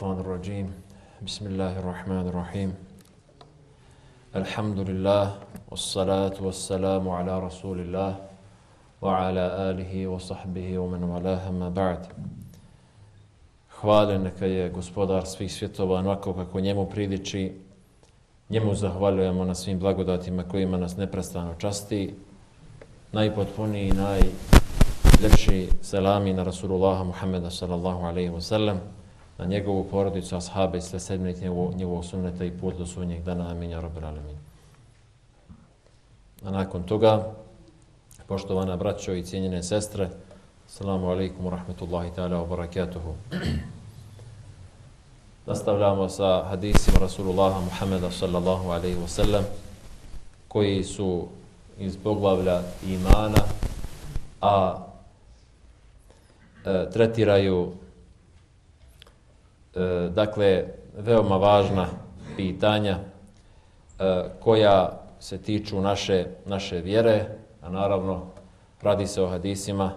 أعوذ بالله من الشيطان الرجيم بسم الله الرحمن الرحيم الحمد لله والصلاة والسلام على رسول الله وعلى آله وصحبه ومن والاه ما بعد Hvale neka je gospodar svih svjetova onako kako njemu priliči. Njemu zahvaljujemo na svim blagodatima kojima nas neprestano časti. Najpotpuniji i najljepši selami na Rasulullaha Muhammeda sallallahu alaihi wa sallam, na njegovu porodicu, ashabe i sve sedmine njegovog, njegovog sunneta i put do sunnjeg dana. Amin, ja rabbi alamin. A nakon toga, poštovana braćo i cijenjene sestre, Assalamu alaikum wa rahmetullahi ta'ala wa barakatuhu. Nastavljamo sa hadisima Rasulullaha Muhammeda sallallahu alaihi wa sallam koji su iz poglavlja imana, a e, tretiraju e, dakle veoma važna pitanja e, koja se tiču naše, naše vjere, a naravno radi se o hadisima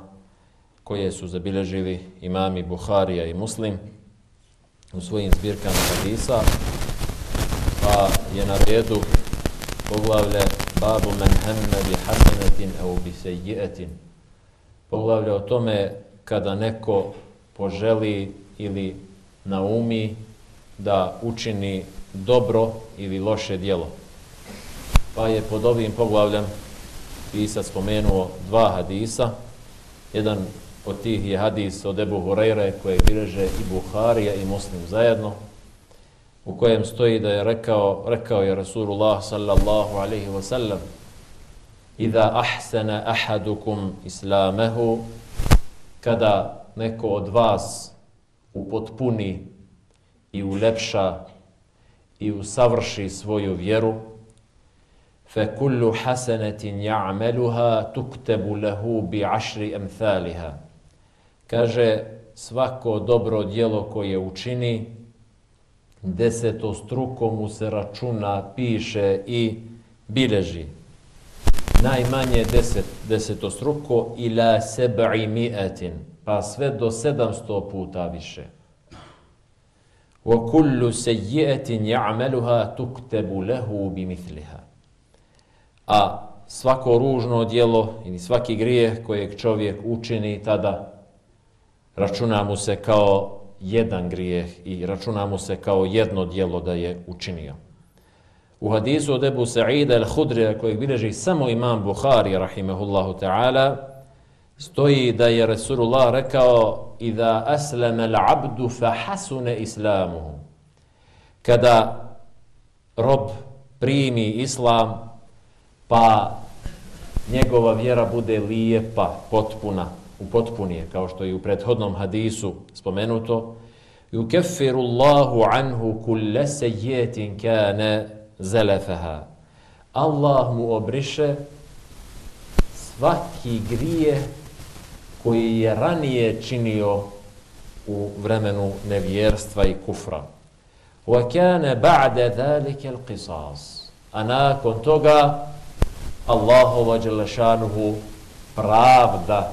koje su zabilježili imami Buharija i Muslim u svojim zbirkama hadisa, pa je na redu poglavlje babu men hemme bi hasenetin au bi sejijetin. Poglavlje o tome kada neko poželi ili naumi da učini dobro ili loše dijelo. Pa je pod ovim poglavljem pisac spomenuo dva hadisa. Jedan od tih je hadis od Ebu Hureyre koje bileže i Buharija i Muslim zajedno u kojem stoji da je rekao, rekao je Rasulullah sallallahu alaihi wa sallam Iza ahsana ahadukum islamehu kada neko od vas upotpuni i ulepša i usavrši svoju vjeru fe kullu يَعْمَلُهَا تُكْتَبُ لَهُ بِعَشْرِ أَمْثَالِهَا kaže svako dobro dijelo koje učini deseto struko mu se računa, piše i bileži. Najmanje deset, deseto struko ila sebi mi'atin, pa sve do sedamsto puta više. Wa kullu sejjetin ya'maluha tuktabu lahu bimithliha. A svako ružno djelo ili svaki grijeh kojeg čovjek učini tada računa mu se kao jedan grijeh i računa mu se kao jedno djelo da je učinio. U hadisu od Ebu Sa'ida al-Hudrija kojeg bileži samo imam Bukhari rahimehullahu ta'ala stoji da je Resulullah rekao Iza aslama al-abdu fa hasune islamuhu kada rob primi islam pa njegova vjera bude lijepa, potpuna, upotpunije, kao što je u prethodnom hadisu spomenuto, yukeffiru Allahu anhu kulle sejetin kane zelefaha. Allah mu obriše svaki grije koji je ranije činio u vremenu nevjerstva i kufra. Wa kana ba'da zalika. A nakon toga Allahova Đelešanuhu pravda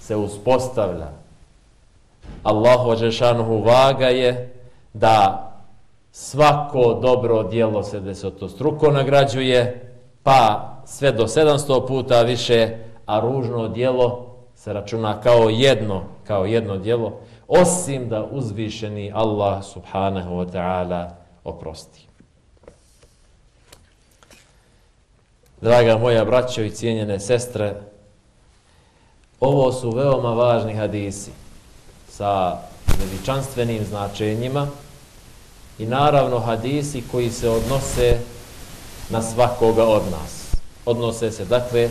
se uspostavlja. Allahu Đelešanuhu vaga je da svako dobro dijelo se desetostruko nagrađuje, pa sve do 700 puta više, a ružno dijelo se računa kao jedno, kao jedno djelo, osim da uzvišeni Allah subhanahu wa ta'ala oprosti. Draga moja braćo i cijenjene sestre, Ovo su veoma važni hadisi sa veličanstvenim značenjima i naravno hadisi koji se odnose na svakoga od nas. Odnose se dakle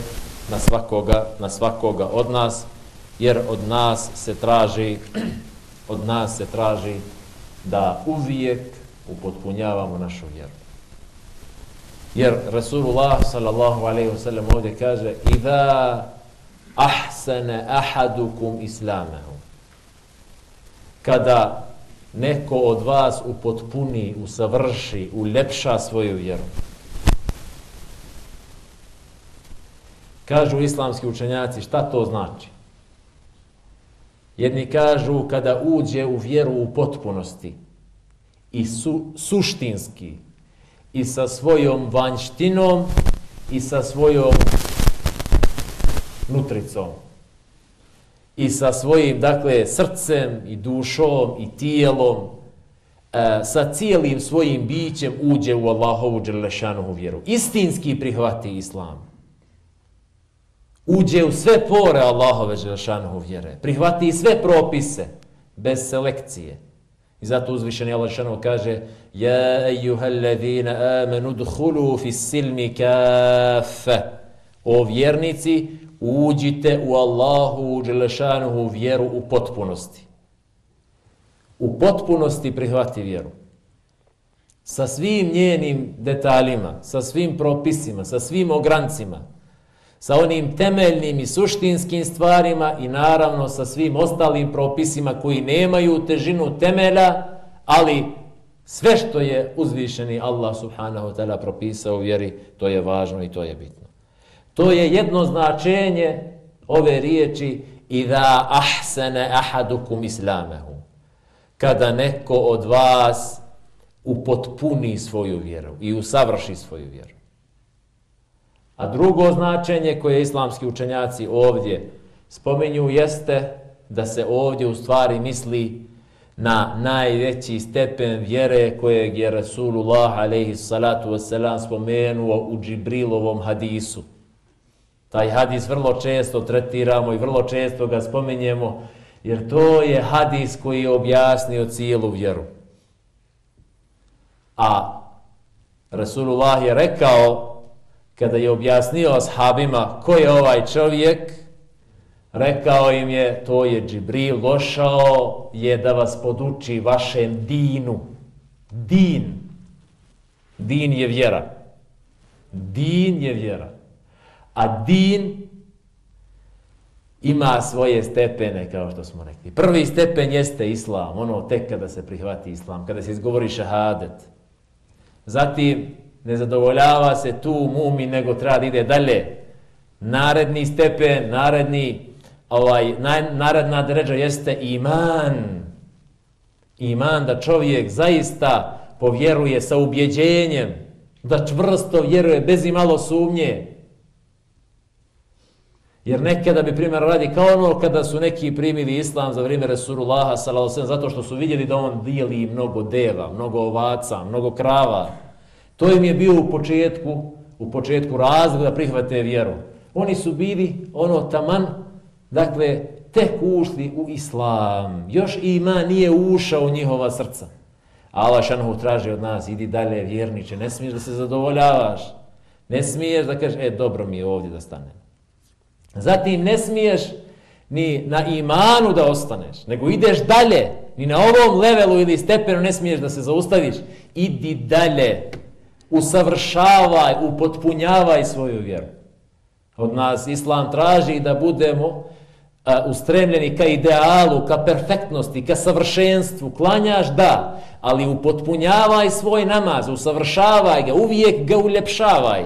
na svakoga, na svakoga od nas jer od nas se traži od nas se traži da uvijek upotpunjavamo našu vjeru. Jer Rasulullah sallallahu alejhi ve sellem ovdje kaže: "Iza ahsana ahadukum islamahu. Kada neko od vas upotpuni, usavrši, ulepša svoju vjeru. Kažu islamski učenjaci, šta to znači? Jedni kažu kada uđe u vjeru u potpunosti i su, suštinski i sa svojom vanjštinom i sa svojom nutricom i sa svojim dakle srcem i dušom i tijelom e, sa cijelim svojim bićem uđe u Allahovu dželešanovu vjeru istinski prihvati islam uđe u sve pore Allahove dželešanovu vjere prihvati sve propise bez selekcije I zato uzvišeni Allah šano kaže Ja ejuhalladzina amanu dhulu fis silmi kafe O vjernici, uđite u Allahu dželešanuhu vjeru u potpunosti. U potpunosti prihvati vjeru. Sa svim njenim detaljima, sa svim propisima, sa svim ograncima, sa onim temeljnim i suštinskim stvarima i naravno sa svim ostalim propisima koji nemaju težinu temelja, ali sve što je uzvišeni Allah subhanahu wa ta'ala propisao vjeri, to je važno i to je bitno. To je jedno značenje ove riječi i da ahsene ahadukum islamehu. Kada neko od vas upotpuni svoju vjeru i usavrši svoju vjeru. A drugo značenje koje islamski učenjaci ovdje spomenju jeste da se ovdje u stvari misli na najveći stepen vjere kojeg je Rasulullah alaihi salatu wasalam spomenuo u Džibrilovom hadisu. Taj hadis vrlo često tretiramo i vrlo često ga spominjemo jer to je hadis koji je objasnio cijelu vjeru. A Rasulullah je rekao, kada je objasnio ashabima ko je ovaj čovjek, rekao im je, to je Džibril, došao je da vas poduči vašem dinu. Din. Din je vjera. Din je vjera. A din ima svoje stepene, kao što smo rekli. Prvi stepen jeste islam, ono tek kada se prihvati islam, kada se izgovori šahadet. Zatim, ne zadovoljava se tu mumi, nego treba da ide dalje. Naredni stepen, naredni, ovaj, naredna dređa jeste iman. Iman da čovjek zaista povjeruje sa ubjeđenjem, da čvrsto vjeruje bez imalo sumnje. Jer nekada bi primjer radi kao ono kada su neki primili islam za vrijeme Resulullaha sallallahu zato što su vidjeli da on dijeli mnogo deva, mnogo ovaca, mnogo krava. To im je bio u početku, u početku razlog da prihvate vjeru. Oni su bili ono taman, dakle, tek ušli u islam. Još ima nije ušao u njihova srca. Allah šanhu traži od nas, idi dalje vjerniče, ne smiješ da se zadovoljavaš. Ne smiješ da kažeš, e, dobro mi je ovdje da stanem. Zatim ne smiješ ni na imanu da ostaneš, nego ideš dalje. Ni na ovom levelu ili stepenu ne smiješ da se zaustaviš. Idi dalje usavršavaj, upotpunjavaj svoju vjeru. Od nas Islam traži da budemo a, ustremljeni ka idealu, ka perfektnosti, ka savršenstvu. Klanjaš da, ali upotpunjavaj svoj namaz, usavršavaj ga, uvijek ga uljepšavaj.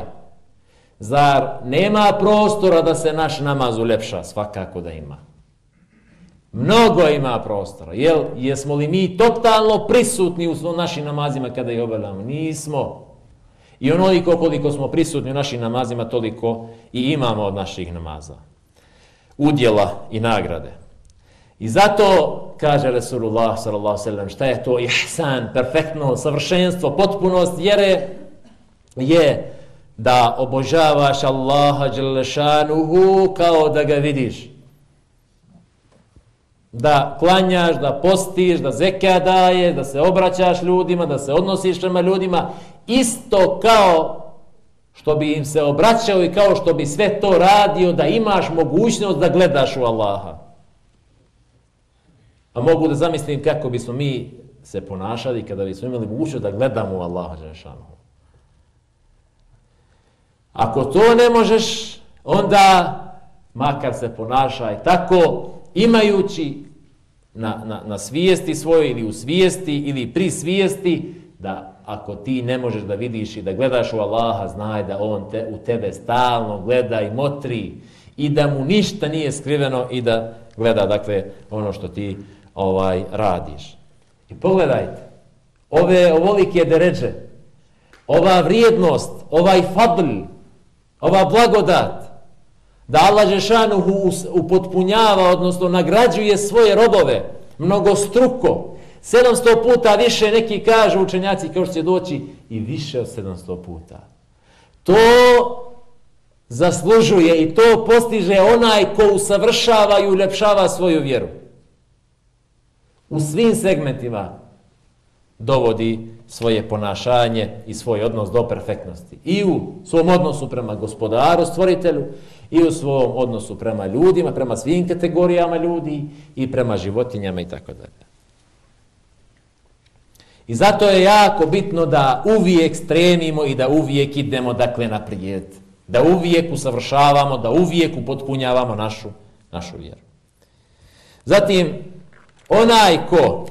Zar nema prostora da se naš namaz uljepša? Svakako da ima. Mnogo ima prostora. Jel, jesmo li mi totalno prisutni u našim namazima kada ih obavljamo? Nismo. I onoliko koliko smo prisutni u našim namazima, toliko i imamo od naših namaza. Udjela i nagrade. I zato, kaže Resulullah sallallahu sallam, šta je to ihsan, perfektno, savršenstvo, potpunost vjere, je da obožavaš Allaha dželešanuhu kao da ga vidiš. Da klanjaš, da postiš, da zeka daješ, da se obraćaš ljudima, da se odnosiš prema ljudima isto kao što bi im se obraćao i kao što bi sve to radio da imaš mogućnost da gledaš u Allaha. A mogu da zamislim kako bismo mi se ponašali kada bismo imali mogućnost da gledamo u Allaha Đelešanu. Ako to ne možeš, onda makar se ponašaj tako, imajući na, na, na svijesti svoje ili u svijesti ili pri svijesti da ako ti ne možeš da vidiš i da gledaš u Allaha, znaj da On te, u tebe stalno gleda i motri i da mu ništa nije skriveno i da gleda dakle ono što ti ovaj radiš. I pogledajte, ove ovolike deređe, ova vrijednost, ovaj fadl, ova blagodat, da Allah Žešanuhu upotpunjava, odnosno nagrađuje svoje robove, mnogo struko, 700 puta više neki kažu učenjaci kao što će doći i više od 700 puta. To zaslužuje i to postiže onaj ko usavršava i uljepšava svoju vjeru. U svim segmentima dovodi svoje ponašanje i svoj odnos do perfektnosti. I u svom odnosu prema gospodaru, stvoritelju, i u svom odnosu prema ljudima, prema svim kategorijama ljudi i prema životinjama i tako dalje. I zato je jako bitno da uvijek stremimo i da uvijek idemo dakle naprijed. Da uvijek usavršavamo, da uvijek upotpunjavamo našu, našu vjeru. Zatim, onaj ko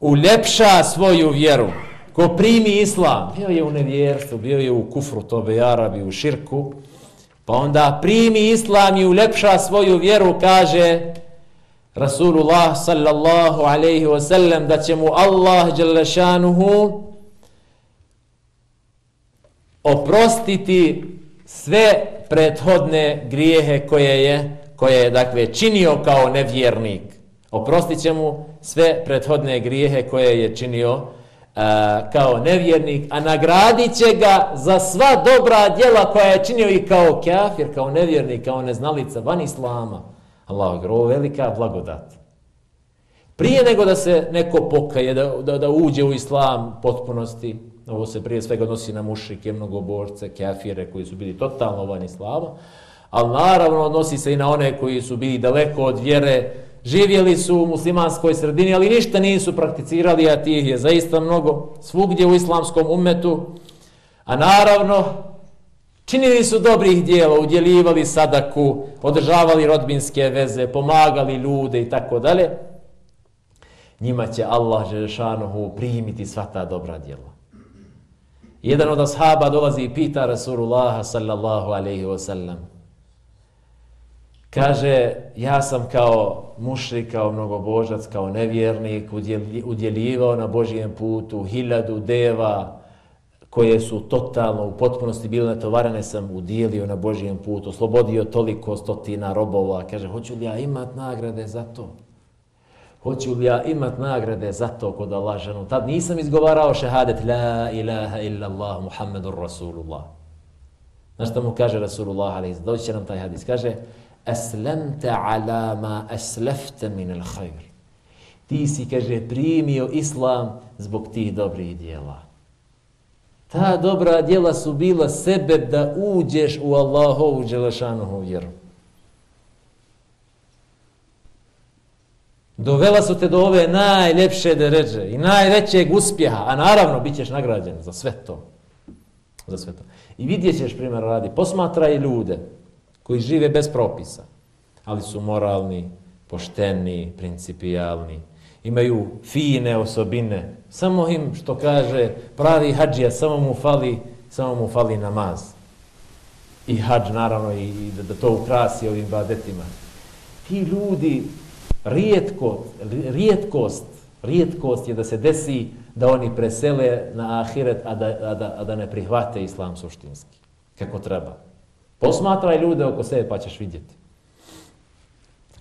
uljepša svoju vjeru, ko primi islam, bio je u nevjerstvu, bio je u kufru, tobe Arabi, u širku, pa onda primi islam i uljepša svoju vjeru, kaže Rasulullah sallallahu alaihi wa sallam da će mu Allah djelašanuhu oprostiti sve prethodne grijehe koje je koje je dakle činio kao nevjernik. Oprostit će mu sve prethodne grijehe koje je činio kao nevjernik a nagradit će ga za sva dobra djela koja je činio i kao kafir, kao nevjernik, kao neznalica van islama Allah, ovo velika blagodat. Prije nego da se neko pokaje, da, da, da uđe u islam potpunosti, ovo se prije svega odnosi na mušike, mnogoborce, kafire koji su bili totalno van islama, ali naravno odnosi se i na one koji su bili daleko od vjere, živjeli su u muslimanskoj sredini, ali ništa nisu prakticirali, a tih je zaista mnogo svugdje u islamskom umetu. A naravno, Činili su dobrih dijela, udjeljivali sadaku, održavali rodbinske veze, pomagali ljude i tako dalje. Njima će Allah Želešanohu primiti sva ta dobra dijela. Jedan od ashaba dolazi i pita Rasulullah sallallahu alaihi wa sallam. Kaže, ja sam kao mušrik, kao mnogobožac, kao nevjernik, udjeljivao na Božijem putu hiljadu deva, koje su totalno u potpunosti bile natovarane sam udijelio na Božijem putu, oslobodio toliko stotina robova. Kaže, hoću li ja imat nagrade za to? Hoću li ja imat nagrade za to kod Allah ženu? Tad nisam izgovarao šehadet La ilaha illa Allah Muhammedur Rasulullah. Znaš što mu kaže Rasulullah alaih? Doći će nam taj hadis. Kaže, Aslamte ala ma aslafta min al khair. Ti si, kaže, primio islam zbog tih dobrih dijela. Ta dobra djela su bila sebe da uđeš u Allahovu dželašanuhu vjeru. Dovela su te do ove najljepše deređe i najvećeg uspjeha, a naravno bit ćeš nagrađen za sve to. Za sve to. I vidjet ćeš primjer radi, posmatraj ljude koji žive bez propisa, ali su moralni, pošteni, principijalni, imaju fine osobine. Samo im, što kaže pravi hađija, samo mu fali, samo mu fali namaz. I hađ, naravno, i, i da, da to ukrasi ovim badetima. Ti ljudi, rijetko, rijetkost, rijetkost je da se desi da oni presele na ahiret, a da, a da, a da ne prihvate islam suštinski. Kako treba. Posmatraj ljude oko sebe pa ćeš vidjeti.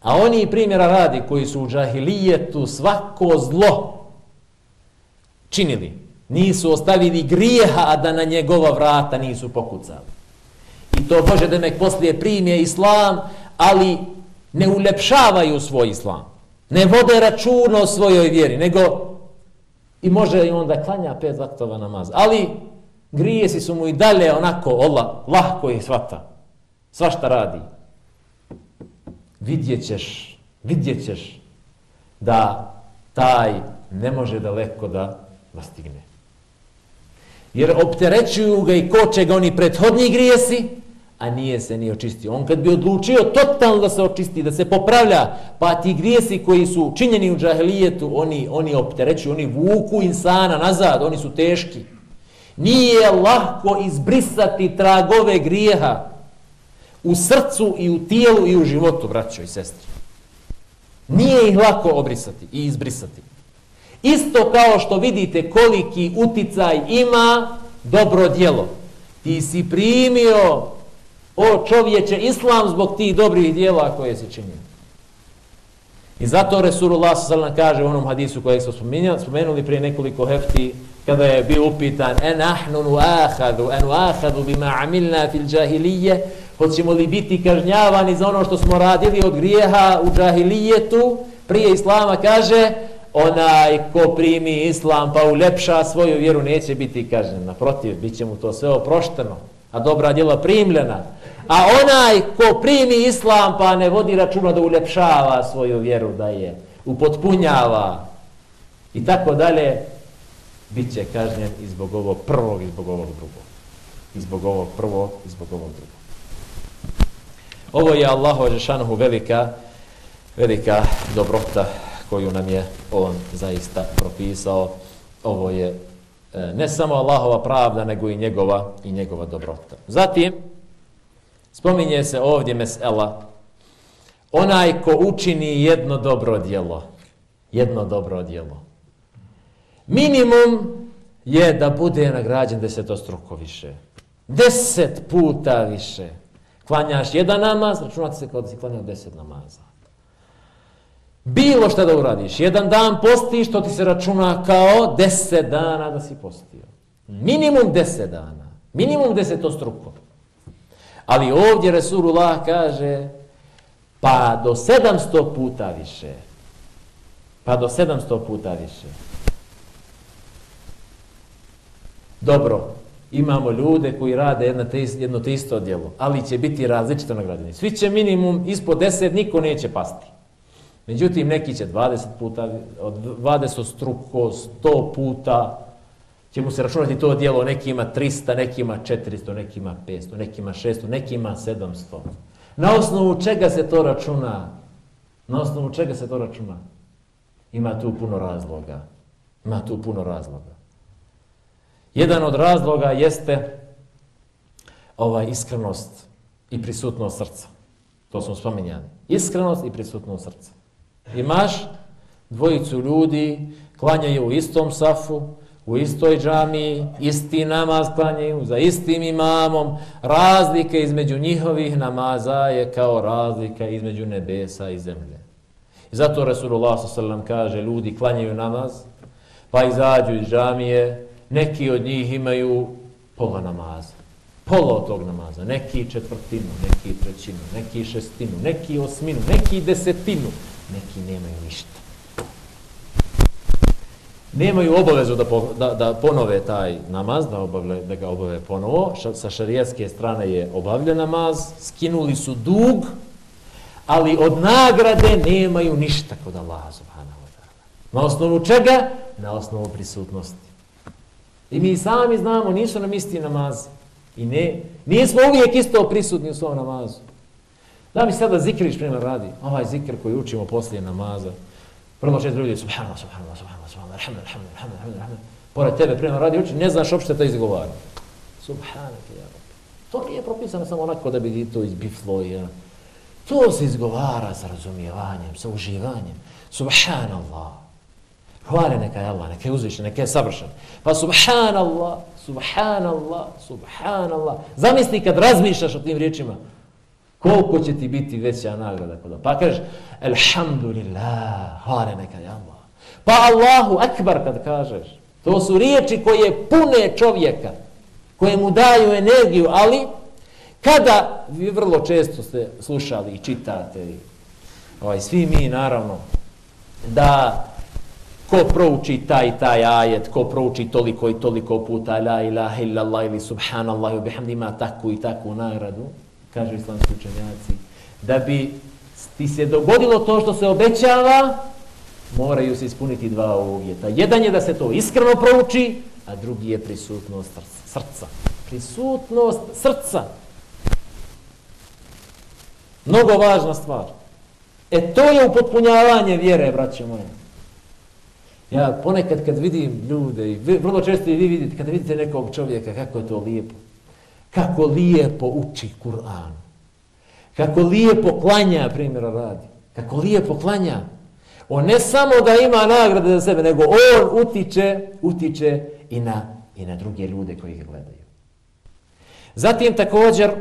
A oni primjera radi koji su u džahilijetu svako zlo činili. Nisu ostavili grijeha, a da na njegova vrata nisu pokucali. I to Bože da nek poslije primje islam, ali ne ulepšavaju svoj islam. Ne vode računa o svojoj vjeri, nego i može i onda klanja pet vaktova namaz. Ali grijesi su mu i dalje onako, Allah, lahko ih svata. Svašta radi vidjet ćeš, vidjet ćeš da taj ne može daleko da nastigne. Jer opterećuju ga i koče ga oni prethodni grijesi, a nije se ni očistio. On kad bi odlučio totalno da se očisti, da se popravlja, pa ti grijesi koji su činjeni u džahelijetu, oni, oni opterećuju, oni vuku insana nazad, oni su teški. Nije lahko izbrisati tragove grijeha, U srcu i u tijelu i u životu, braćo i sestri. Nije ih lako obrisati i izbrisati. Isto kao što vidite koliki uticaj ima dobro djelo. Ti si primio o čovječe islam zbog tih dobrih djela koje se činio. I zato Resulullah s.a.v. kaže u onom hadisu kojeg smo spomenuli prije nekoliko hefti, kada je bio upitan en ahnu nu ahadu, en ahadu bima amilna fil džahilije, hoćemo li biti kažnjavani za ono što smo radili od grijeha u džahilijetu, prije Islama kaže, onaj ko primi Islam pa ulepša svoju vjeru neće biti kažnjen. Naprotiv, bit će mu to sve oprošteno, a dobra djela primljena. A onaj ko primi islam pa ne vodi računa da ulepšava svoju vjeru, da je upotpunjava i tako dalje, bit će kažnjen i zbog ovog prvog i zbog ovog drugog. I zbog ovog prvog i zbog ovog drugog. Ovo je Allahu Žešanohu velika, velika dobrota koju nam je on zaista propisao. Ovo je e, ne samo Allahova pravda, nego i njegova i njegova dobrota. Zatim, Spominje se ovdje mesela. Onaj ko učini jedno dobro djelo. Jedno dobro djelo. Minimum je da bude nagrađen desetostruko više. Deset puta više. Klanjaš jedan namaz, znači ono računati se kao da si klanjao deset namaza. Bilo što da uradiš, jedan dan postiš, to ti se računa kao deset dana da si postio. Minimum deset dana. Minimum desetostruko. Ali ovdje Resulullah kaže pa do 700 puta više. Pa do 700 puta više. Dobro, imamo ljude koji rade jedno te, jedno te isto djelo, ali će biti različito nagrađeni. Svi će minimum ispod 10, niko neće pasti. Međutim, neki će 20 puta, od 20 struko, 100 puta, će mu se računati to djelo, neki ima 300, neki ima 400, neki ima 500, neki ima 600, neki ima 700. Na osnovu čega se to računa? Na osnovu čega se to računa? Ima tu puno razloga. Ima tu puno razloga. Jedan od razloga jeste ova iskrenost i prisutnost srca. To smo spominjali. Iskrenost i prisutnost srca. Imaš dvojicu ljudi, klanjaju u istom safu, u istoj džamiji, isti namaz klanjaju, za istim imamom, razlike između njihovih namaza je kao razlika između nebesa i zemlje. I zato Resulullah s.a.v. kaže, ljudi klanjaju namaz, pa izađu iz džamije, neki od njih imaju pola namaza, pola od tog namaza, neki četvrtinu, neki trećinu, neki šestinu, neki osminu, neki desetinu, neki nemaju ništa nemaju obavezu da, po, da, da ponove taj namaz, da, obavle, da ga obave ponovo. Ša, sa šarijetske strane je obavljen namaz, skinuli su dug, ali od nagrade nemaju ništa kod Allaha subhanahu wa ta'ala. Na osnovu čega? Na osnovu prisutnosti. I mi sami znamo, nisu nam isti namazi. I ne, nismo uvijek isto prisutni u svom namazu. Da mi sada zikriš prema radi, ovaj zikr koji učimo poslije namaza, Prvo četiri ljudi, subhanallah, subhanallah, subhanallah, subhanallah, alhamdulillah, alhamdulillah, alhamdulillah, alhamdulillah. Pored tebe prema radi uči, ne znaš uopšte to izgovara. Subhanallah, ja To nije propisano samo onako da bi to izbiflo, ja. To se izgovara sa razumijevanjem, sa uživanjem. Subhanallah. Hvale neka je Allah, neka je uzvišen, neka je savršen. Pa subhanallah, subhanallah, subhanallah. Zamisli kad razmišljaš o tim riječima, koliko će ti biti veća nagrada kod Pa kažeš, Alhamdulillah, hvala neka je Allah. Pa Allahu akbar kad kažeš. To su riječi koje pune čovjeka, koje mu daju energiju, ali kada vi vrlo često ste slušali i čitate, ovaj, svi mi naravno, da ko prouči taj taj ajet, ko prouči toliko i toliko puta la ilaha illallah ili subhanallah i bihamdi ima takvu i takvu nagradu, kažu islamski učenjaci, da bi ti se dogodilo to što se obećava, moraju se ispuniti dva uvjeta. Jedan je da se to iskreno prouči, a drugi je prisutnost srca. Prisutnost srca. Mnogo važna stvar. E to je upotpunjavanje vjere, braće moje. Ja ponekad kad vidim ljude, i vrlo često i vi vidite, kada vidite nekog čovjeka, kako je to lijepo. Kako lijepo uči Kur'an. Kako lijepo klanja, primjera radi. Kako lijepo klanja. On ne samo da ima nagrade za sebe, nego on utiče, utiče i na, i na druge ljude koji ga gledaju. Zatim također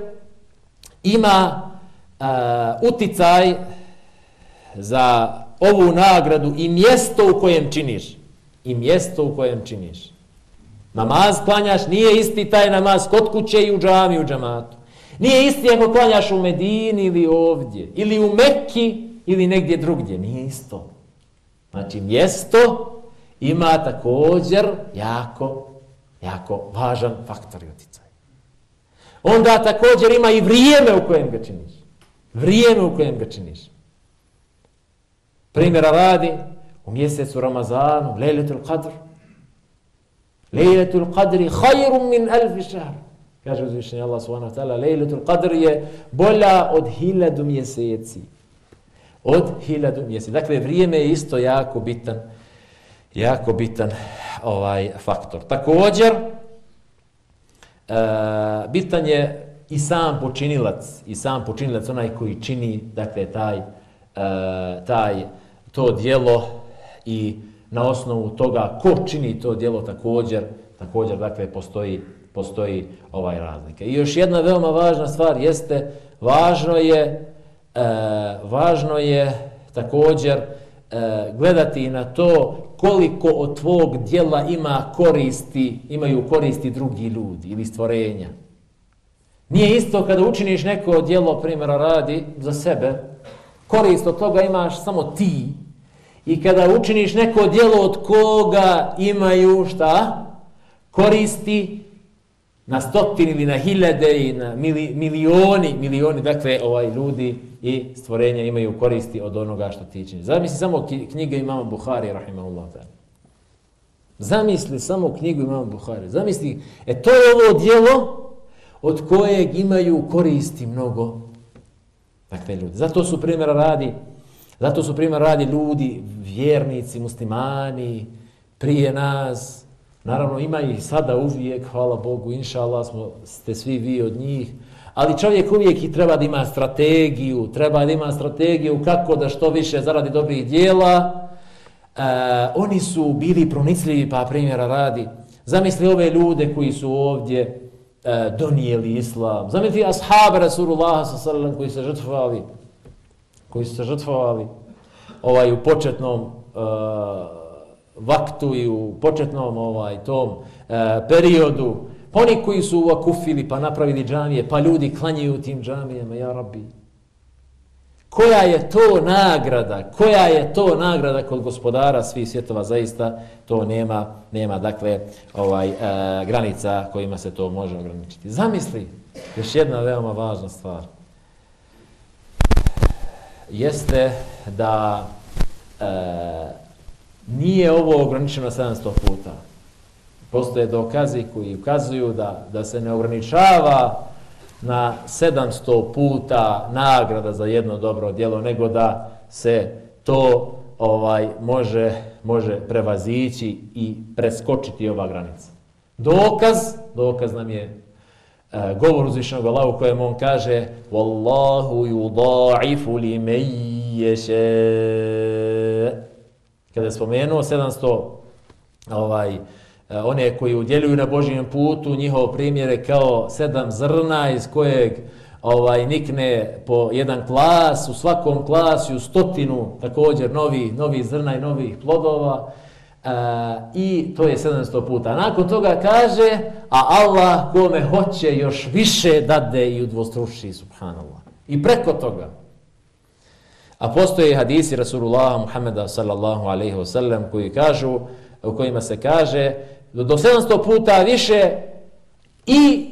ima uh, uticaj za ovu nagradu i mjesto u kojem činiš. I mjesto u kojem činiš. Namaz klanjaš, nije isti taj namaz kod kuće i u džami u džamatu. Nije isti ako klanjaš u Medini ili ovdje. Ili u Mekki ili negdje drugdje. Nije isto. Znači, mjesto ima također jako, jako važan faktor i oticaj. Onda također ima i vrijeme u kojem ga činiš. Vrijeme u kojem ga činiš. Primjera radi u mjesecu Ramazanu, Lejletul Qadr. Lejletul qadri hajrum min alfi šahr. Kaže uzvišenje Allah subhanahu wa ta'ala, Lejletul Qadr je bolja od hiljadu mjeseci. Od hiljadu mjeseci. Dakle, vrijeme je isto jako bitan, jako bitan ovaj faktor. Također, uh, bitan je i sam počinilac, i sam počinilac, onaj koji čini, dakle, taj, uh, taj, to dijelo i na osnovu toga ko čini to dijelo također, također, dakle, postoji, postoji ovaj razlika. I još jedna veoma važna stvar jeste, važno je, e, važno je također e, gledati na to koliko od tvog dijela ima koristi, imaju koristi drugi ljudi ili stvorenja. Nije isto kada učiniš neko dijelo, primjera radi, za sebe, korist od toga imaš samo ti, i kada učiniš neko djelo od koga imaju šta? Koristi na stotini ili na hiljade i na mili, milioni, milioni, dakle, ovaj ljudi i stvorenja imaju koristi od onoga što ti čini. Zamisli samo knjige imama Buhari, rahimahullah. Zamisli samo knjigu imama Buhari. Zamisli, e to je ovo djelo od kojeg imaju koristi mnogo takve ljudi. Zato su primjera radi, zato su primjera radi ljudi, vjernici, muslimani, prije nas, Naravno, ima ih sada uvijek, hvala Bogu, inša Allah, smo, ste svi vi od njih. Ali čovjek uvijek i treba da ima strategiju, treba da ima strategiju kako da što više zaradi dobrih dijela. E, oni su bili pronicljivi, pa primjera radi. Zamisli ove ljude koji su ovdje e, donijeli islam. Zamisli ashab Rasulullah sallam koji se žrtvovali, koji su se žrtvovali ovaj, u početnom e, vaktu i u početnom ovaj tom e, periodu, pa oni koji su uakufili pa napravili džamije, pa ljudi klanjaju u tim džamijama, ja rabbi. Koja je to nagrada? Koja je to nagrada kod gospodara svih svjetova? Zaista to nema, nema dakle, ovaj e, granica kojima se to može ograničiti. Zamisli, još jedna veoma važna stvar. Jeste da e, Nije ovo ograničeno 700 puta. Postoje dokazi koji ukazuju da, da se ne ograničava na 700 puta nagrada za jedno dobro djelo, nego da se to ovaj može može prevazići i preskočiti ova granica. Dokaz, dokaz nam je e, govor uzvišenog u kojem on kaže Wallahu yudaifu li mejješe Kada je spomenuo 700 ovaj, E, one koji udjeljuju na Božijem putu, njihov primjer je kao sedam zrna iz kojeg ovaj nikne po jedan klas, u svakom klasu u stotinu također novi, novi zrna i novih plodova. E, I to je 700 puta. Nakon toga kaže, a Allah kome hoće još više dade i udvostruši, subhanallah. I preko toga, A postoje hadisi Rasulullah Muhammeda sallallahu alaihi wasallam koji kažu, u kojima se kaže do 700 puta više i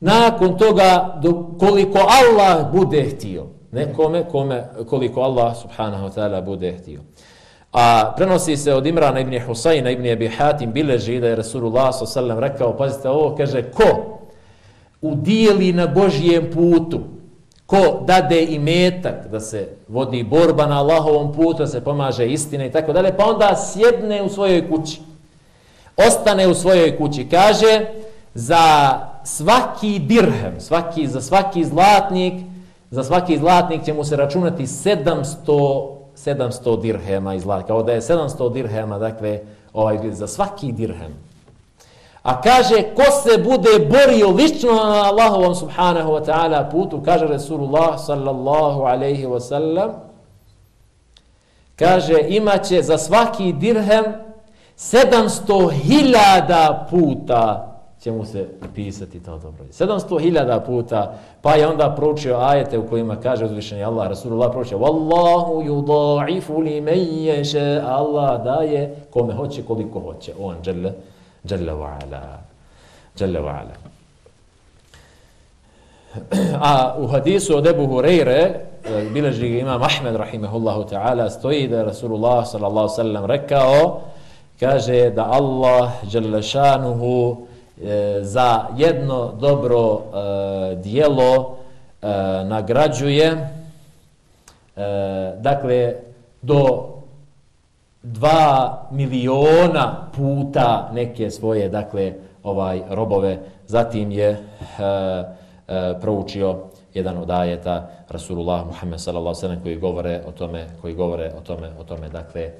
nakon toga do koliko Allah bude htio. Nekome kome, koliko Allah subhanahu wa ta'ala bude htio. A prenosi se od Imrana ibn Husayna ibn Abi Hatim bileži da je Rasulullah sallallahu rekao, pazite ovo, kaže, ko udijeli na Božijem putu ko dade i metak da se vodi borba na Allahovom putu, da se pomaže istina i tako dalje, pa onda sjedne u svojoj kući. Ostane u svojoj kući. Kaže, za svaki dirhem, svaki, za svaki zlatnik, za svaki zlatnik će mu se računati 700, 700 dirhema iz zlata. Ovo da je 700 dirhema, dakle, ovaj, za svaki dirhem. A kaže, ko se bude borio lično na Allahovom subhanahu wa ta'ala putu, kaže Resulullah sallallahu alaihi wa sallam, kaže, imaće za svaki dirhem 700.000 puta će mu se pisati to dobro. 700.000 puta, pa je onda proučio ajete u kojima kaže uzvišenje Allah, Rasulullah proučio Wallahu yudaifu li menješe, yasha Allah daje kome hoće, koliko hoće. On, Jalla, Jalla wa ala. Jalla ala. A u hadisu od Ebu Hureyre, eh, bileži imam Ahmed, rahimehullahu ta'ala, stoji da je Rasulullah sallallahu sallam rekao, kaže da Allah, Đelešanuhu e, za jedno dobro e, dijelo e, nagrađuje e, dakle do dva miliona puta neke svoje dakle ovaj robove. Zatim je e, e, proučio jedan od ajeta Rasulullah Muhammed sallallahu alejhi ve sellem koji govore o tome koji govore o tome o tome dakle e,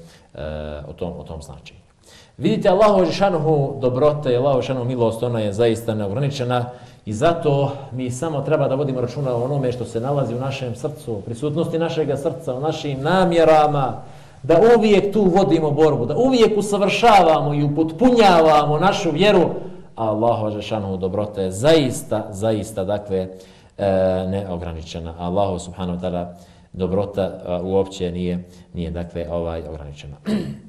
o tom o tom značenju. Vidite, Allahu Žešanuhu dobrota i Allahu Žešanuhu milost, ona je zaista neograničena i zato mi samo treba da vodimo računa o onome što se nalazi u našem srcu, prisutnosti našeg srca, u našim namjerama, da uvijek tu vodimo borbu, da uvijek usavršavamo i upotpunjavamo našu vjeru, a Allahu Žešanuhu dobrota je zaista, zaista, dakle, e, neograničena. Allahu Subhanahu wa ta'ala dobrota a, uopće nije, nije, dakle, ovaj ograničena.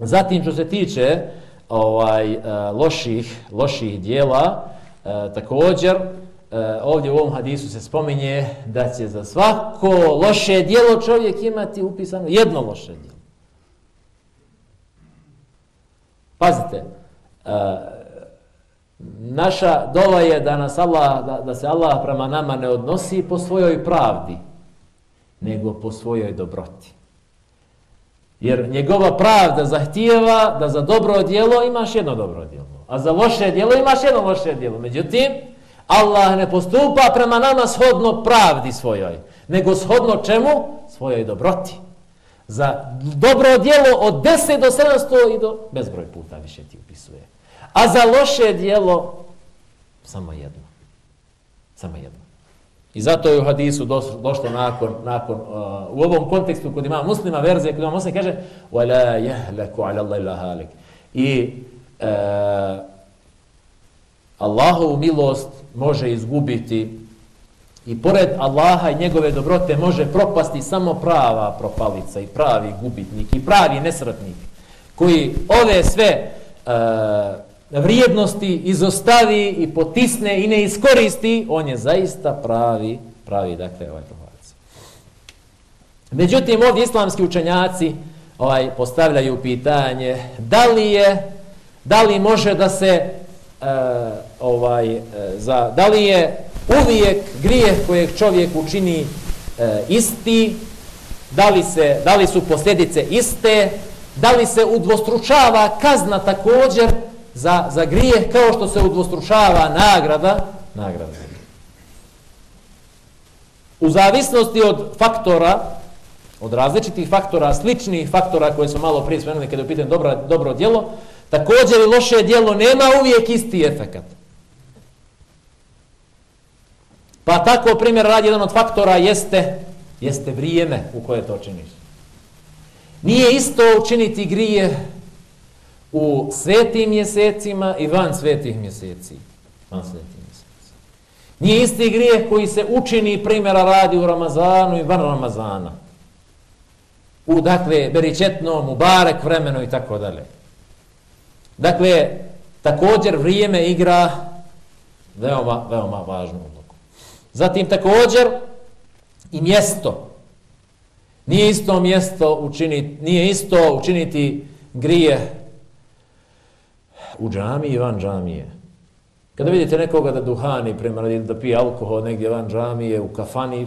Zatim što se tiče ovaj eh, loših loših dijela, eh, također eh, ovdje u ovom hadisu se spominje da će za svako loše dijelo čovjek imati upisano jedno loše dijelo. Pazite, naša dova je da nas Allah, da, da se Allah prema nama ne odnosi po svojoj pravdi, nego po svojoj dobroti. Jer njegova pravda zahtijeva da za dobro djelo imaš jedno dobro djelo. A za loše djelo imaš jedno loše djelo. Međutim, Allah ne postupa prema nama shodno pravdi svojoj. Nego shodno čemu? Svojoj dobroti. Za dobro djelo od 10 do 700 i do bezbroj puta više ti upisuje. A za loše djelo samo jedno. Samo jedno. I zato je u hadisu došlo nakon, nakon uh, u ovom kontekstu kod ima muslima verzije, kod ima muslima kaže وَلَا يَهْلَكُ عَلَى اللَّهِ لَهَالِكِ I uh, Allahovu milost može izgubiti i pored Allaha i njegove dobrote može propasti samo prava propalica i pravi gubitnik i pravi nesretnik koji ove sve uh, vrijednosti izostavi i potisne i ne iskoristi, on je zaista pravi, pravi dakle, ovaj pohvalac. Međutim, ovdje islamski učenjaci ovaj, postavljaju pitanje da li je, da li može da se uh, ovaj, uh, za, da li je uvijek grijeh kojeg čovjek učini uh, isti, da li, se, da li su posljedice iste, da li se udvostručava kazna također, za, za grijeh kao što se udvostručava nagrada, nagrada. U zavisnosti od faktora, od različitih faktora, sličnih faktora koje smo malo prije spomenuli kada je upitan dobro, dobro djelo, također i loše djelo nema uvijek isti efekat. Pa tako primjer radi jedan od faktora jeste, jeste vrijeme u koje to činiš. Nije isto učiniti grije u svetim mjesecima i van svetih mjeseci. Van svetih mjeseci. Nije isti grijeh koji se učini primjera radi u Ramazanu i van Ramazana. U, dakle, beričetnom, u barek vremenu i tako dalje. Dakle, također vrijeme igra veoma, veoma važnu ulogu. Zatim također i mjesto. Nije isto mjesto učiniti, nije isto učiniti grije u džamiji i van džamije. Kada vidite nekoga da duhani, prema da pije alkohol negdje van džamije, u kafani,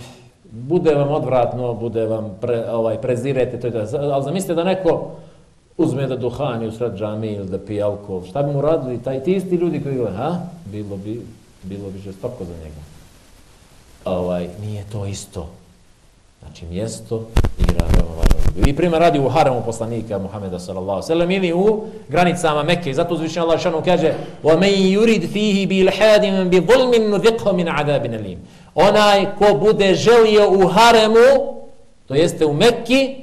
bude vam odvratno, bude vam pre, ovaj, prezirete, to je to. Ali zamislite da neko uzme da duhani u sred džamije ili da pije alkohol. Šta bi mu radili? Taj ti isti ljudi koji gledaju, ha? Bilo bi, bilo bi žestoko za njega. ovaj, nije to isto. Znači, mjesto igra veoma važno. I prima radi u haremu poslanika Muhameda sallallahu sallam ili u granicama Mekke. Zato uzvišnji Allah šanu kaže وَمَنْ يُرِدْ فِيهِ بِالْحَادِمًا بِظُلْمٍ نُذِقْهُ مِنْ عَذَابٍ أَلِيمٍ Onaj ko bude želio u haremu, to jeste u Mekki,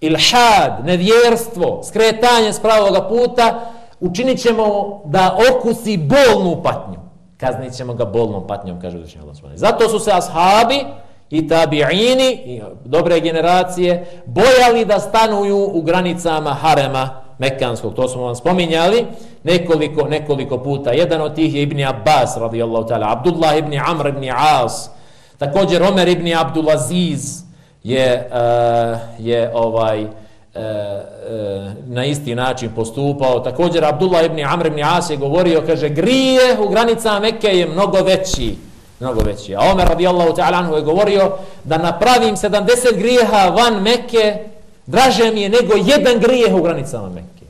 ilhad, nevjerstvo, skretanje s pravoga puta, učinit ćemo da okusi bolnu patnju. Kaznit ćemo ga bolnom patnjom, kaže uzvišnji Allah. Zato su se ashabi, i tabi'ini, i dobre generacije, bojali da stanuju u granicama harema Mekanskog, to smo vam spominjali nekoliko, nekoliko puta. Jedan od tih je Ibni Abbas, radijallahu ta'ala, Abdullah ibn Amr ibn As, također Omer ibn Abdulaziz je, uh, je ovaj, uh, e, na isti način postupao. Također Abdullah ibn Amr ibn As je govorio, kaže, grije u granicama Mekke je mnogo veći mnogo veći. A Omer radijallahu ta'ala anhu je govorio da napravim 70 grijeha van Mekke, draže mi je nego jedan grijeh u granicama Mekke.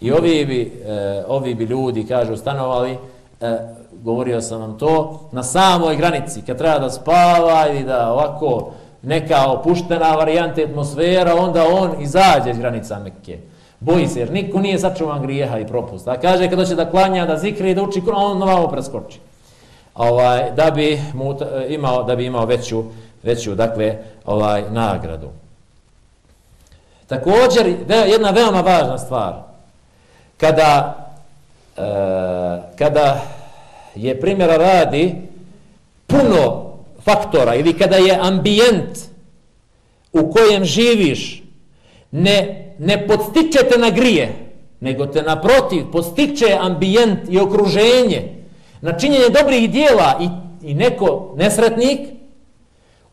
I ovi bi, e, ovi bi ljudi, kažu, stanovali, e, govorio sam vam to, na samoj granici, kad treba da spava ili da ovako neka opuštena varijanta atmosfera, onda on izađe iz granica Mekke. Boji se, jer niko nije sačuvan grijeha i propusta. A kaže, kad hoće da klanja, da zikri, da uči, on ovamo preskoči ovaj da bi mu imao da bi imao veću veću dakle ovaj nagradu. Također jedna veoma važna stvar kada e, kada je primjera radi puno faktora ili kada je ambijent u kojem živiš ne ne podstiče te na grije nego te naprotiv podstiče ambijent i okruženje na činjenje dobrih dijela i, i neko nesretnik,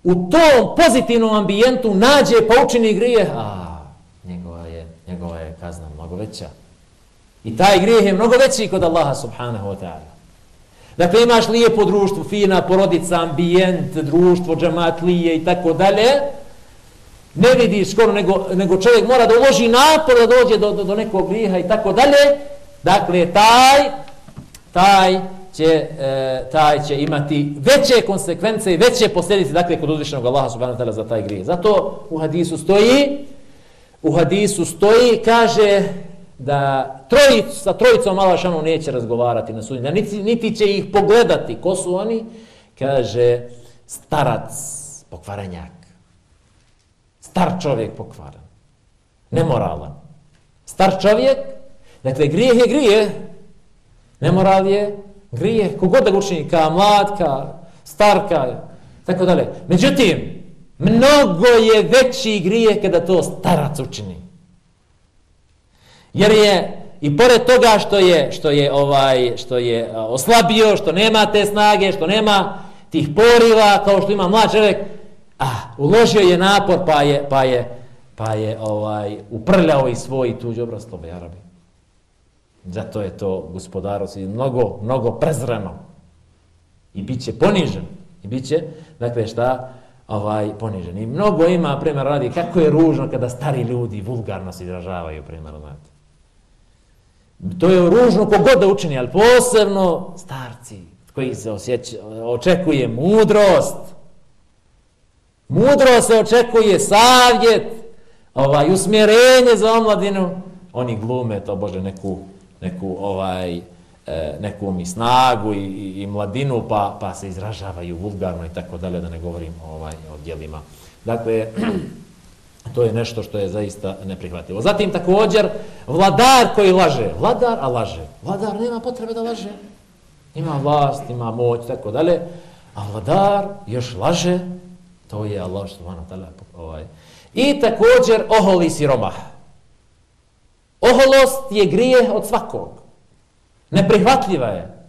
u tom pozitivnom ambijentu nađe pa učini grijeh, a njegova je, njegova je kazna mnogo veća. I taj grijeh je mnogo veći kod Allaha subhanahu wa ta'ala. Dakle, imaš lijepo društvo, fina porodica, ambijent, društvo, džamatlije i tako dalje, ne vidi skoro, nego, nego čovjek mora da uloži napor da dođe do, do, do nekog griha i tako dalje. Dakle, taj, taj će, e, taj će imati veće konsekvence i veće posljedice, dakle, kod uzvišenog Allaha subhanahu wa ta'ala za taj grije. Zato u hadisu stoji, u hadisu stoji, kaže da trojic, sa trojicom Allah šanu neće razgovarati na sudnji, niti, niti će ih pogledati. Ko su oni? Kaže, starac, pokvarenjak. Star čovjek pokvaran. Nemoralan. Star čovjek, dakle, grijeh je grije, nemoral je grije, kogod da ga učini, ka mlad, ka star, ka tako dalje. Međutim, mnogo je veći grije kada to starac učini. Jer je i pored toga što je što je ovaj što je oslabio, što nema te snage, što nema tih poriva kao što ima mlad čovjek, a uložio je napor pa je pa je pa je ovaj uprljao i svoj tuđi obraz tobe arabi. Zato je to gospodaro si mnogo, mnogo prezreno. I bit će ponižen. I bit će, dakle, šta? Ovaj, ponižen. I mnogo ima, primjer, radi, kako je ružno kada stari ljudi vulgarno se izražavaju, primjer, znate. To je ružno kogod da učini, ali posebno starci koji se osjeća, očekuje mudrost. Mudrost se očekuje savjet, ovaj, usmjerenje za omladinu. Oni glume to, Bože, neku neku ovaj e, neku mi snagu i, i, i mladinu pa, pa se izražavaju vulgarno i tako dalje da ne govorim ovaj o djelima. Dakle, to je nešto što je zaista neprihvatljivo. Zatim također vladar koji laže. Vladar, a laže. Vladar nema potrebe da laže. Ima vlast, ima moć, tako dalje. A vladar još laže. To je Allah što vana tala. Ovaj. I također oholi siromah. Oholost je grijeh od svakog. Neprihvatljiva je.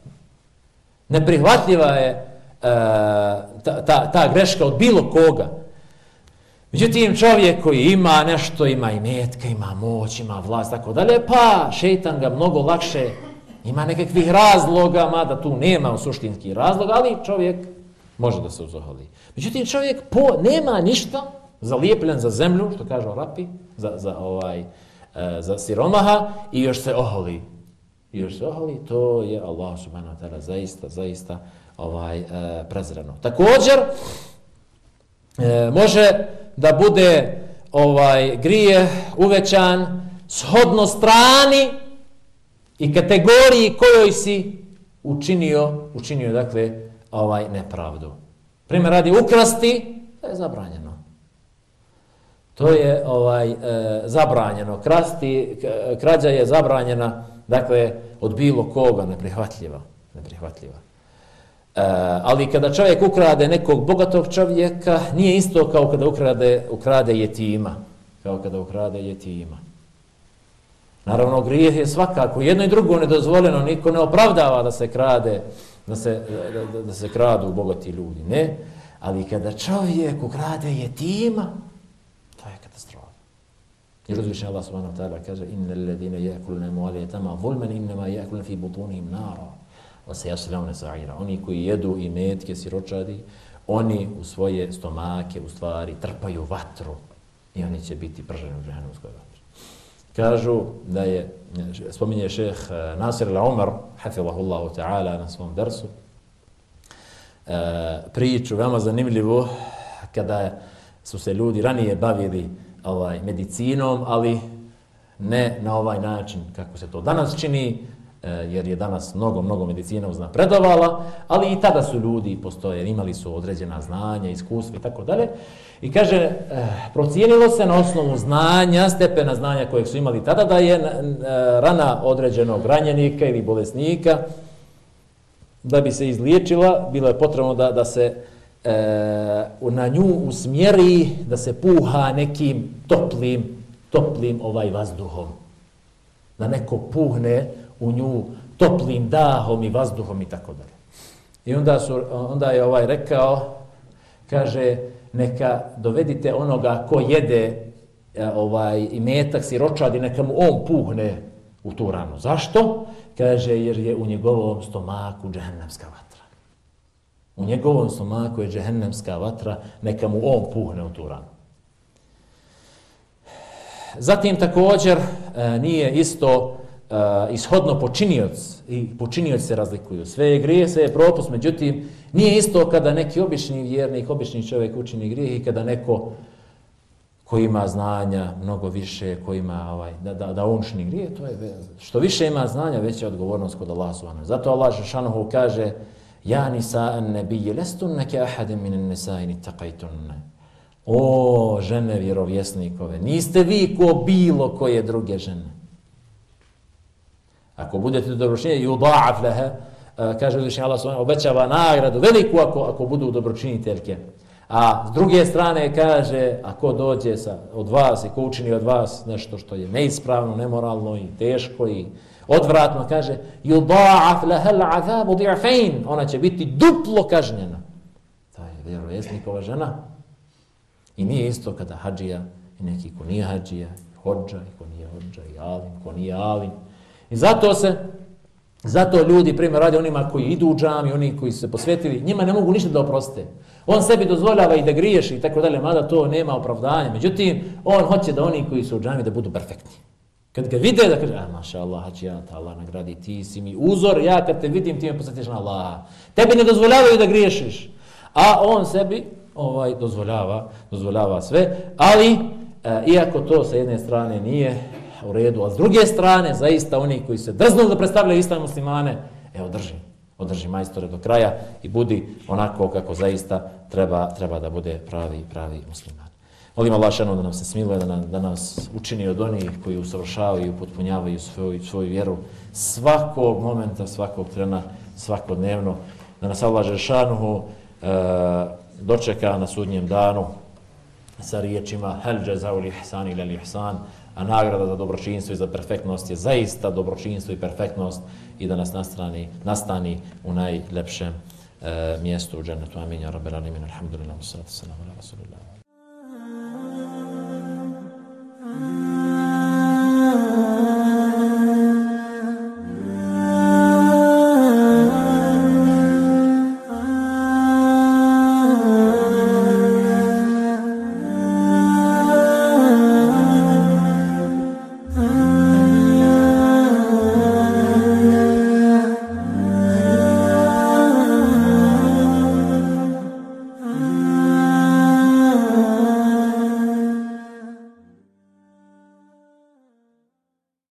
Neprihvatljiva je uh, ta, ta, ta greška od bilo koga. Međutim, čovjek koji ima nešto, ima i metka, ima moć, ima vlast, tako dalje, pa šeitan ga mnogo lakše, ima nekakvih razloga, mada tu nema u suštinski razlog, ali čovjek može da se uzoholi. Međutim, čovjek po, nema ništa zalijepljen za zemlju, što kažu Arapi, za, za ovaj, E, za siromaha i još se oholi. i još se oholi, to je Allah subhanahu wa ta'ala zaista, zaista ovaj, e, prezrano. Također, e, može da bude ovaj grije uvećan shodno strani i kategoriji kojoj si učinio, učinio dakle, ovaj nepravdu. Primjer radi ukrasti, to je zabranjeno. To je ovaj e, zabranjeno. Krasti, krađa je zabranjena, dakle, od bilo koga neprihvatljiva. neprihvatljiva. E, ali kada čovjek ukrade nekog bogatog čovjeka, nije isto kao kada ukrade, ukrade jetima. Kao kada ukrade jetima. Naravno, grijeh je svakako. Jedno i drugo nedozvoljeno. Niko ne opravdava da se krade, da se, da, da, da se kradu bogati ljudi. Ne. Ali kada čovjek ukrade jetima. Jer uzviše Allah subhanahu wa ta'ala kaže inna alladhina jakulne amwala yatama zulman inma ya'kuluna fi butunihim nara wa sayaslawna sa'ira. Oni koji jedu i metke siročadi, oni u svoje stomake u stvari trpaju vatru i oni će biti prženi u džehennemskoj vatri. Kažu da je, spominje šeh eh, Nasir al-Umar, hafilahullahu ta'ala na svom dersu, eh, priču, veoma zanimljivu, kada su se ljudi ranije bavili ovaj medicinom, ali ne na ovaj način kako se to danas čini, e, jer je danas mnogo, mnogo medicina uznapredovala, ali i tada su ljudi postoje, imali su određena znanja, iskustva i tako dalje. I kaže, e, procijenilo se na osnovu znanja, stepena znanja kojeg su imali tada, da je rana određenog ranjenika ili bolesnika, da bi se izliječila, bilo je potrebno da, da se e, na nju usmjeri, da se puha nekim toplim, toplim ovaj vazduhom. Da neko puhne u nju toplim dahom i vazduhom i tako dalje. I onda, su, onda je ovaj rekao, kaže, neka dovedite onoga ko jede eh, ovaj imetak siročadi, neka mu on puhne u tu ranu. Zašto? Kaže, jer je u njegovom stomaku džehennemska vatra. U njegovom stomaku je džehennemska vatra, neka mu on puhne u tu ranu. Zatim također e, nije isto e, ishodno počinioc i počinioc se razlikuju. Sve je grije, sve je propust, međutim nije isto kada neki obični vjernik, obični čovjek učini grije i kada neko koji ima znanja mnogo više, koji ima ovaj, da, da, da unšni grije, to je što više ima znanja, veća je odgovornost kod Allah subhanahu. Zato Allah Žešanohu kaže Ja nisa an nebije, lestun neke ahadem min nisajni taqajtunne. O, žene vjerovjesnikove, niste vi ko bilo koje druge žene. Ako budete dobročinje, i lehe, kaže uzvišnji Allah svojom, obećava nagradu veliku ako, ako budu dobročiniteljke. A s druge strane kaže, ako dođe sa, od vas i ko učini od vas nešto što je neispravno, nemoralno i teško i odvratno, kaže, yudha'af lahal azabu di'fain, ona će biti duplo kažnjena. To je vjerovjesnikova žena. I nije isto kada hađija i neki ko nije hađija, hođa i ko nije hođa, i alim, ko nije alim. I zato se, zato ljudi, primjer, radi onima koji idu u džami, oni koji su se posvetili, njima ne mogu ništa da oproste. On sebi dozvoljava i da griješi i tako dalje, mada to nema opravdanja. Međutim, on hoće da oni koji su u džami da budu perfektni. Kad ga vide da kaže, a maša Allah, hađi ja, ta Allah nagradi, ti si mi uzor, ja kad te vidim ti me posjetiš na Allaha. Tebi ne dozvoljavaju da griješiš. A on sebi ovaj dozvoljava, dozvoljava sve, ali e, iako to sa jedne strane nije u redu, a s druge strane, zaista oni koji se drznu da predstavljaju islam muslimane, evo drži, održi majstore do kraja i budi onako kako zaista treba, treba da bude pravi, pravi musliman. Molim Allah šano da nam se smiluje, da, nam, da nas učini od onih koji usavršavaju i upotpunjavaju svoju, svoju vjeru svakog momenta, svakog trena, svakodnevno. Da nas Allah Žešanuhu e, dočeka na sudnjem danu sa riječima hel džezau ihsan ili ihsan, a nagrada za dobročinstvo i za perfektnost je zaista dobročinstvo i perfektnost i da nas nastrani, nastani u najlepšem e, mjestu u džennetu. Amin. Ja rabbi, alhamdulillah, salatu, salamu ala rasulullah. Ah.